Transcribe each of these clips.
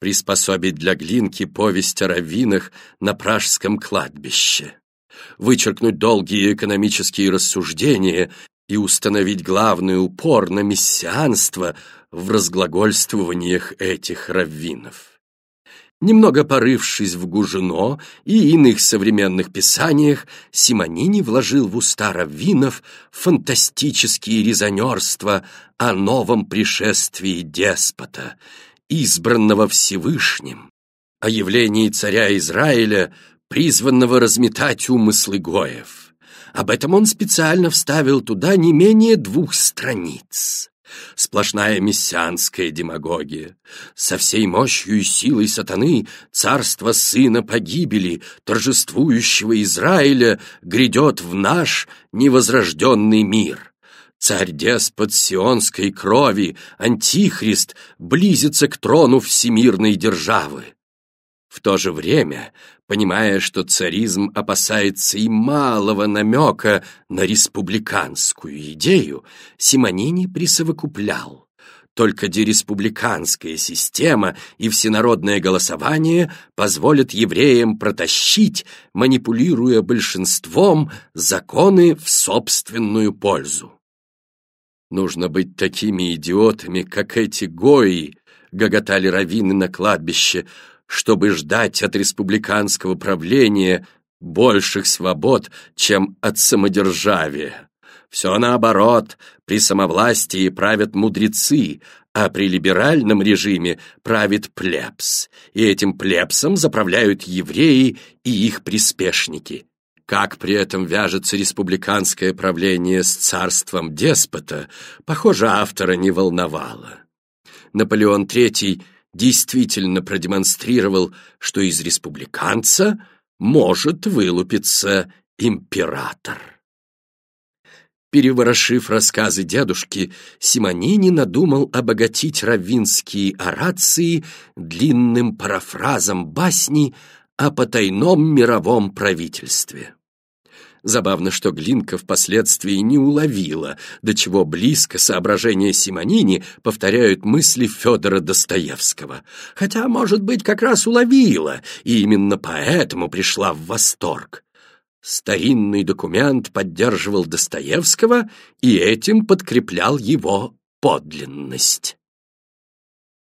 приспособить для Глинки повесть о раввинах на пражском кладбище, вычеркнуть долгие экономические рассуждения и установить главный упор на мессианство в разглагольствованиях этих раввинов. Немного порывшись в Гужино и иных современных писаниях, Симонини вложил в уста раввинов фантастические резонерства о новом пришествии деспота, избранного Всевышним, о явлении царя Израиля, призванного разметать умыслы Гоев. Об этом он специально вставил туда не менее двух страниц. Сплошная мессианская демагогия. Со всей мощью и силой сатаны царство сына погибели, торжествующего Израиля, грядет в наш невозрожденный мир. Царь-деспот сионской крови, антихрист, близится к трону всемирной державы. В то же время понимая, что царизм опасается и малого намека на республиканскую идею, Симонини присовокуплял. Только дереспубликанская система и всенародное голосование позволят евреям протащить, манипулируя большинством, законы в собственную пользу. Нужно быть такими идиотами, как эти гои, гоготали раввины на кладбище, чтобы ждать от республиканского правления больших свобод, чем от самодержавия. Все наоборот, при самовластии правят мудрецы, а при либеральном режиме правит плебс, и этим плебсом заправляют евреи и их приспешники. Как при этом вяжется республиканское правление с царством деспота, похоже, автора не волновало. Наполеон III действительно продемонстрировал, что из республиканца может вылупиться император. Переворошив рассказы дедушки, Симонини надумал обогатить раввинские орации длинным парафразом басни о потайном мировом правительстве. Забавно, что Глинка впоследствии не уловила, до чего близко соображения Симонини повторяют мысли Федора Достоевского. Хотя, может быть, как раз уловила, и именно поэтому пришла в восторг. Старинный документ поддерживал Достоевского и этим подкреплял его подлинность.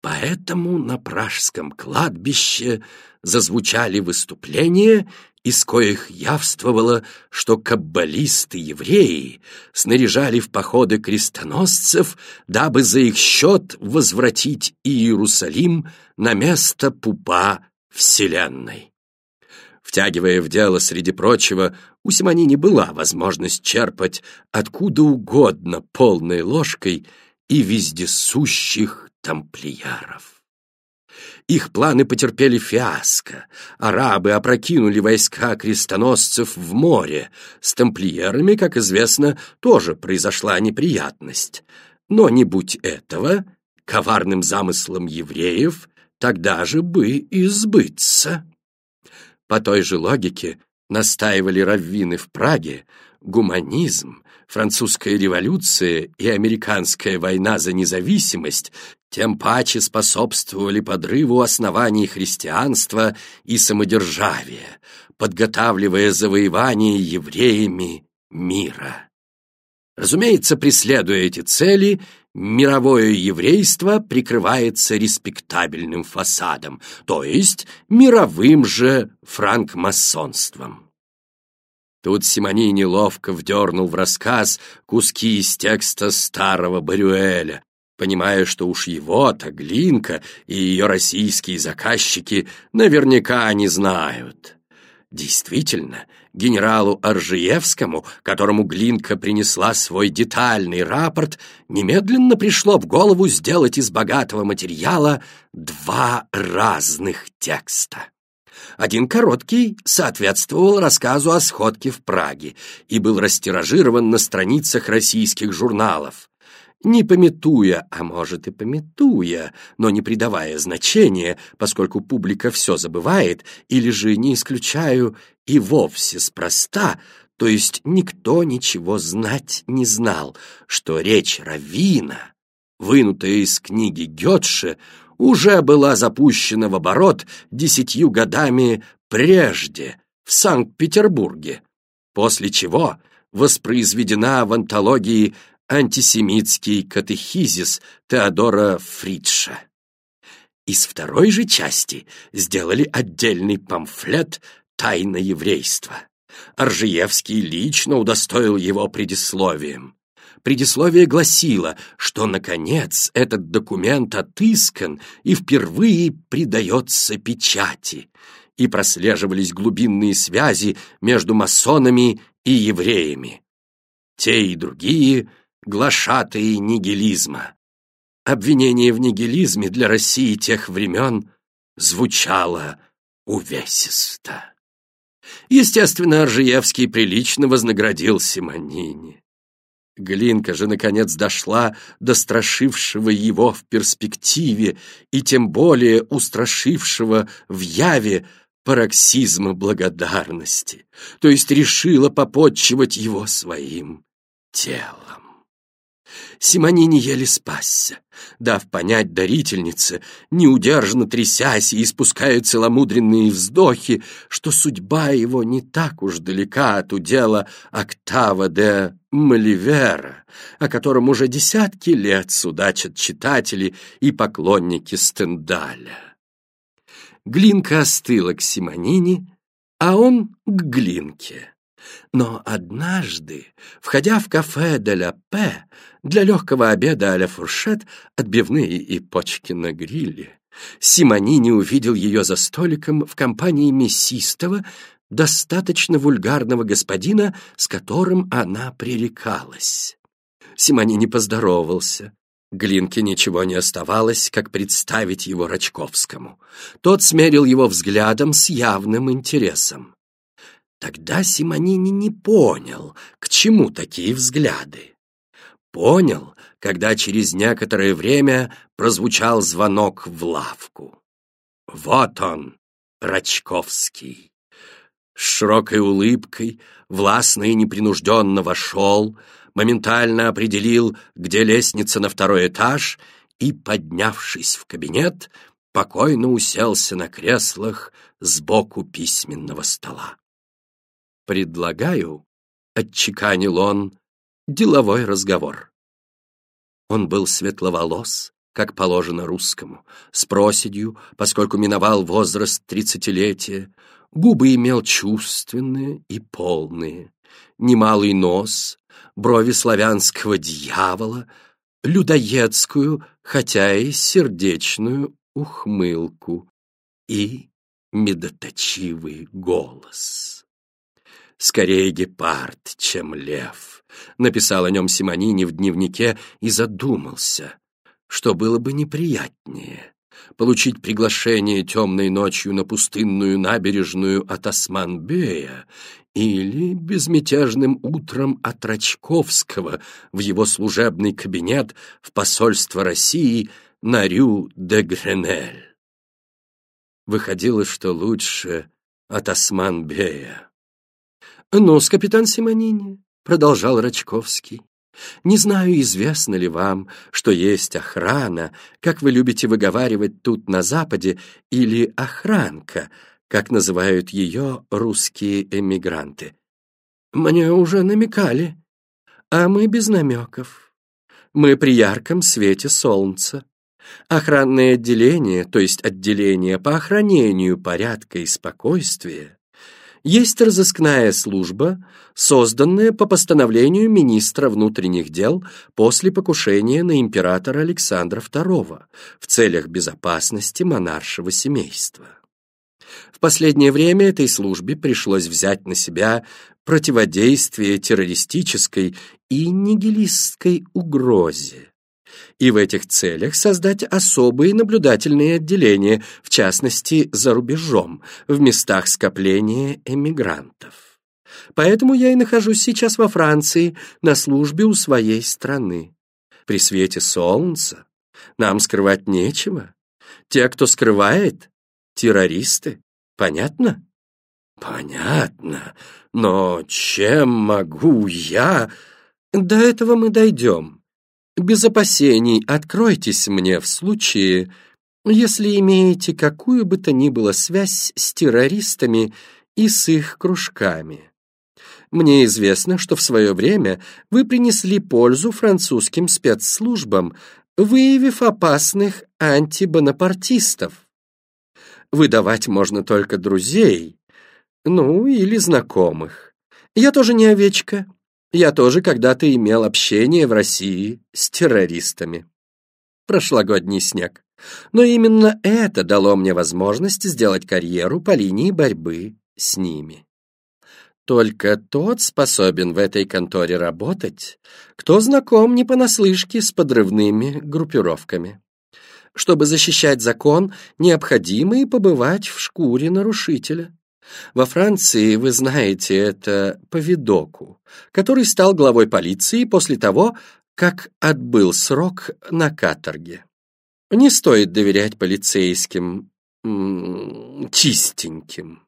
Поэтому на пражском кладбище зазвучали выступления, из коих явствовало, что каббалисты-евреи снаряжали в походы крестоносцев, дабы за их счет возвратить Иерусалим на место пупа Вселенной. Втягивая в дело, среди прочего, у Симонини была возможность черпать откуда угодно полной ложкой и вездесущих тамплияров. Их планы потерпели фиаско. Арабы опрокинули войска крестоносцев в море. С тамплиерами, как известно, тоже произошла неприятность. Но не будь этого, коварным замыслом евреев тогда же бы и сбыться. По той же логике настаивали раввины в Праге, гуманизм, французская революция и американская война за независимость тем паче способствовали подрыву оснований христианства и самодержавия, подготавливая завоевание евреями мира. Разумеется, преследуя эти цели, мировое еврейство прикрывается респектабельным фасадом, то есть мировым же франкмасонством. Тут Симонини ловко вдернул в рассказ куски из текста старого Барюэля, понимая, что уж его-то Глинка и ее российские заказчики наверняка не знают. Действительно, генералу Аржиевскому, которому Глинка принесла свой детальный рапорт, немедленно пришло в голову сделать из богатого материала два разных текста. Один короткий соответствовал рассказу о сходке в Праге и был растиражирован на страницах российских журналов не пометуя, а может и пометуя, но не придавая значения, поскольку публика все забывает, или же, не исключаю, и вовсе спроста, то есть никто ничего знать не знал, что речь Равина, вынутая из книги Гетше, уже была запущена в оборот десятью годами прежде в Санкт-Петербурге, после чего воспроизведена в антологии «Антисемитский катехизис» Теодора Фридша. Из второй же части сделали отдельный памфлет «Тайна еврейства». Аржиевский лично удостоил его предисловием. Предисловие гласило, что, наконец, этот документ отыскан и впервые придается печати, и прослеживались глубинные связи между масонами и евреями. Те и другие — глашатые нигилизма. Обвинение в нигилизме для России тех времен звучало увесисто. Естественно, Аржиевский прилично вознаградил Симонини. Глинка же, наконец, дошла до страшившего его в перспективе и тем более устрашившего в яве пароксизма благодарности, то есть решила попотчевать его своим телом. Симонини еле спасся, дав понять дарительнице, неудержно трясясь и испуская целомудренные вздохи, что судьба его не так уж далека от удела Октава де Маливера, о котором уже десятки лет судачат читатели и поклонники Стендаля. Глинка остыла к Симонини, а он к Глинке. Но однажды, входя в кафе «Де ля Пе» для легкого обеда а-ля фуршет, отбивные и почки на гриле, Симонини увидел ее за столиком в компании мясистого, достаточно вульгарного господина, с которым она пререкалась. Симонини поздоровался. Глинке ничего не оставалось, как представить его Рачковскому. Тот смерил его взглядом с явным интересом. Тогда Симонини не понял, к чему такие взгляды. Понял, когда через некоторое время прозвучал звонок в лавку. Вот он, Рачковский. С широкой улыбкой, властно и непринужденно вошел, моментально определил, где лестница на второй этаж, и, поднявшись в кабинет, покойно уселся на креслах сбоку письменного стола. «Предлагаю», — отчеканил он, — «деловой разговор». Он был светловолос, как положено русскому, с проседью, поскольку миновал возраст тридцатилетия, губы имел чувственные и полные, немалый нос, брови славянского дьявола, людоедскую, хотя и сердечную ухмылку и медоточивый голос. «Скорее гепард, чем лев», — написал о нем Симонини в дневнике и задумался, что было бы неприятнее — получить приглашение темной ночью на пустынную набережную от Осман-Бея или безмятежным утром от Рачковского в его служебный кабинет в посольство России на Рю-де-Гренель. Выходило, что лучше от Осман-Бея. «Ну-с, капитан Симонини», — продолжал Рачковский, «не знаю, известно ли вам, что есть охрана, как вы любите выговаривать тут на Западе, или охранка, как называют ее русские эмигранты. Мне уже намекали, а мы без намеков. Мы при ярком свете солнца. Охранное отделение, то есть отделение по охранению порядка и спокойствия, есть разыскная служба, созданная по постановлению министра внутренних дел после покушения на императора Александра II в целях безопасности монаршего семейства. В последнее время этой службе пришлось взять на себя противодействие террористической и нигилистской угрозе и в этих целях создать особые наблюдательные отделения, в частности, за рубежом, в местах скопления эмигрантов. Поэтому я и нахожусь сейчас во Франции на службе у своей страны. При свете солнца нам скрывать нечего. Те, кто скрывает, террористы. Понятно? Понятно. Но чем могу я... До этого мы дойдем без опасений откройтесь мне в случае, если имеете какую бы то ни было связь с террористами и с их кружками. Мне известно, что в свое время вы принесли пользу французским спецслужбам, выявив опасных антибонапартистов. Выдавать можно только друзей, ну, или знакомых. Я тоже не овечка. Я тоже когда-то имел общение в России с террористами. Прошлогодний снег. Но именно это дало мне возможность сделать карьеру по линии борьбы с ними. Только тот способен в этой конторе работать, кто знаком не понаслышке с подрывными группировками. Чтобы защищать закон, необходимо и побывать в шкуре нарушителя. Во Франции, вы знаете, это Повидоку, который стал главой полиции после того, как отбыл срок на каторге. Не стоит доверять полицейским чистеньким.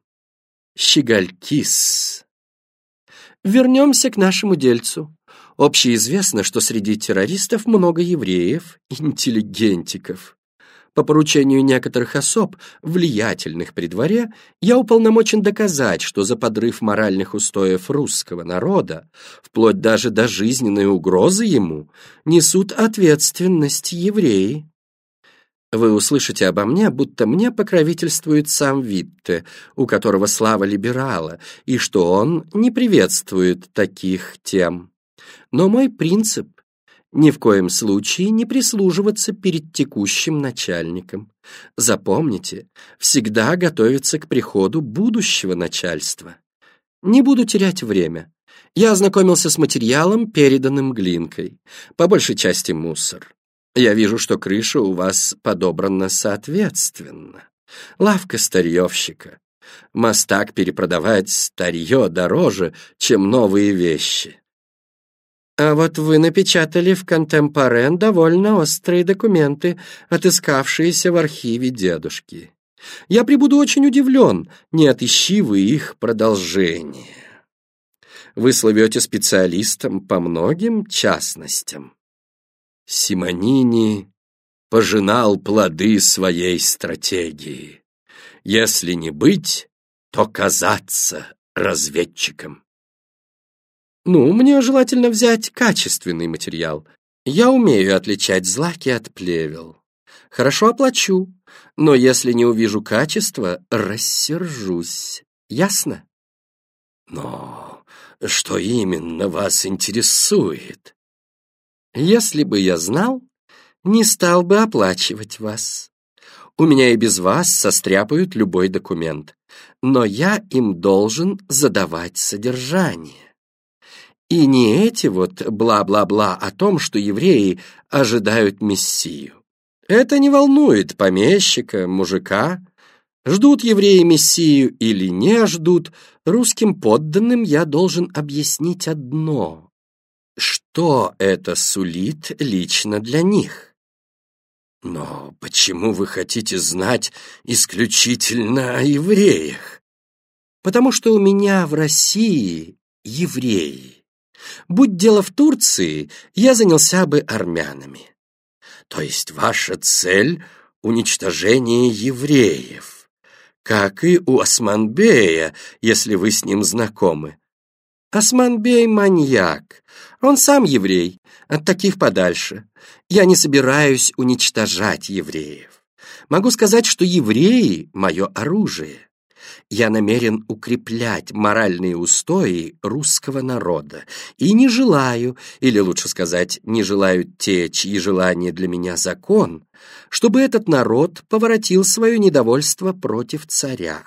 Щеголькис. Вернемся к нашему дельцу. Общеизвестно, что среди террористов много евреев, интеллигентиков. По поручению некоторых особ, влиятельных при дворе, я уполномочен доказать, что за подрыв моральных устоев русского народа, вплоть даже до жизненной угрозы ему, несут ответственность евреи. Вы услышите обо мне, будто мне покровительствует сам Витте, у которого слава либерала, и что он не приветствует таких тем. Но мой принцип — ни в коем случае не прислуживаться перед текущим начальником. Запомните, всегда готовиться к приходу будущего начальства. Не буду терять время. Я ознакомился с материалом, переданным Глинкой. По большей части мусор. Я вижу, что крыша у вас подобрана соответственно. Лавка старьевщика. Мастак перепродавать старье дороже, чем новые вещи. А вот вы напечатали в «Контемпорен» довольно острые документы, отыскавшиеся в архиве дедушки. Я прибуду очень удивлен, не отыщи вы их продолжение. Вы словете специалистом по многим частностям. Симонини пожинал плоды своей стратегии. Если не быть, то казаться разведчиком. Ну, мне желательно взять качественный материал. Я умею отличать злаки от плевел. Хорошо оплачу, но если не увижу качества, рассержусь. Ясно? Но что именно вас интересует? Если бы я знал, не стал бы оплачивать вас. У меня и без вас состряпают любой документ, но я им должен задавать содержание. И не эти вот бла-бла-бла о том, что евреи ожидают Мессию. Это не волнует помещика, мужика. Ждут евреи Мессию или не ждут, русским подданным я должен объяснить одно — что это сулит лично для них. Но почему вы хотите знать исключительно о евреях? Потому что у меня в России евреи. Будь дело в Турции, я занялся бы армянами. То есть ваша цель — уничтожение евреев, как и у Османбея, если вы с ним знакомы. Османбей — маньяк. Он сам еврей. От таких подальше. Я не собираюсь уничтожать евреев. Могу сказать, что евреи — мое оружие. Я намерен укреплять моральные устои русского народа и не желаю, или лучше сказать, не желают те, чьи желания для меня закон, чтобы этот народ поворотил свое недовольство против царя.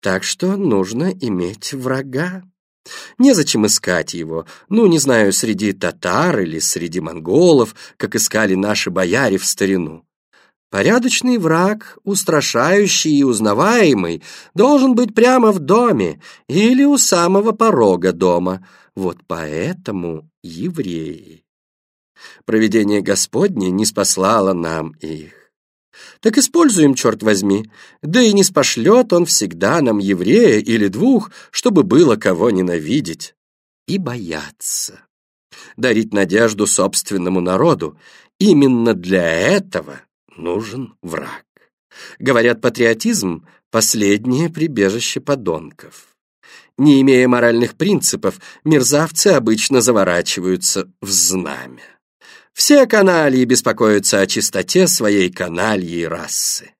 Так что нужно иметь врага. Незачем искать его, ну, не знаю, среди татар или среди монголов, как искали наши бояре в старину. Порядочный враг, устрашающий и узнаваемый, должен быть прямо в доме или у самого порога дома. Вот поэтому евреи. Провидение Господне не спаслало нам их. Так используем, черт возьми. Да и не спошлет он всегда нам еврея или двух, чтобы было кого ненавидеть. И бояться. Дарить надежду собственному народу. Именно для этого нужен враг. Говорят, патриотизм — последнее прибежище подонков. Не имея моральных принципов, мерзавцы обычно заворачиваются в знамя. Все канальи беспокоятся о чистоте своей канальи расы.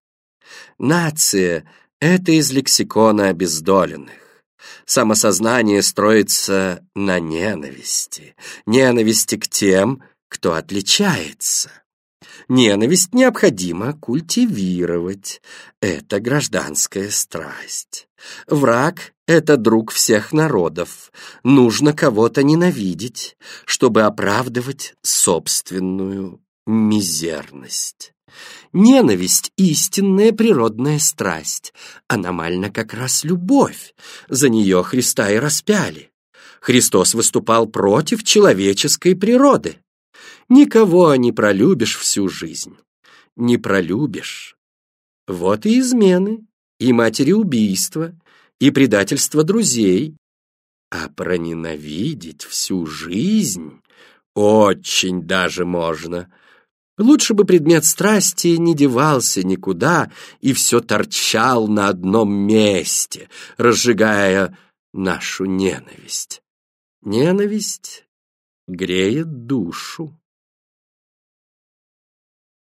Нация — это из лексикона обездоленных. Самосознание строится на ненависти. Ненависти к тем, кто отличается. Ненависть необходимо культивировать. Это гражданская страсть. Враг — это друг всех народов. Нужно кого-то ненавидеть, чтобы оправдывать собственную мизерность. Ненависть — истинная природная страсть, аномально как раз любовь. За нее Христа и распяли. Христос выступал против человеческой природы. Никого не пролюбишь всю жизнь. Не пролюбишь. Вот и измены, и матери убийства, и предательство друзей. А проненавидеть всю жизнь очень даже можно. Лучше бы предмет страсти не девался никуда и все торчал на одном месте, разжигая нашу ненависть. Ненависть греет душу.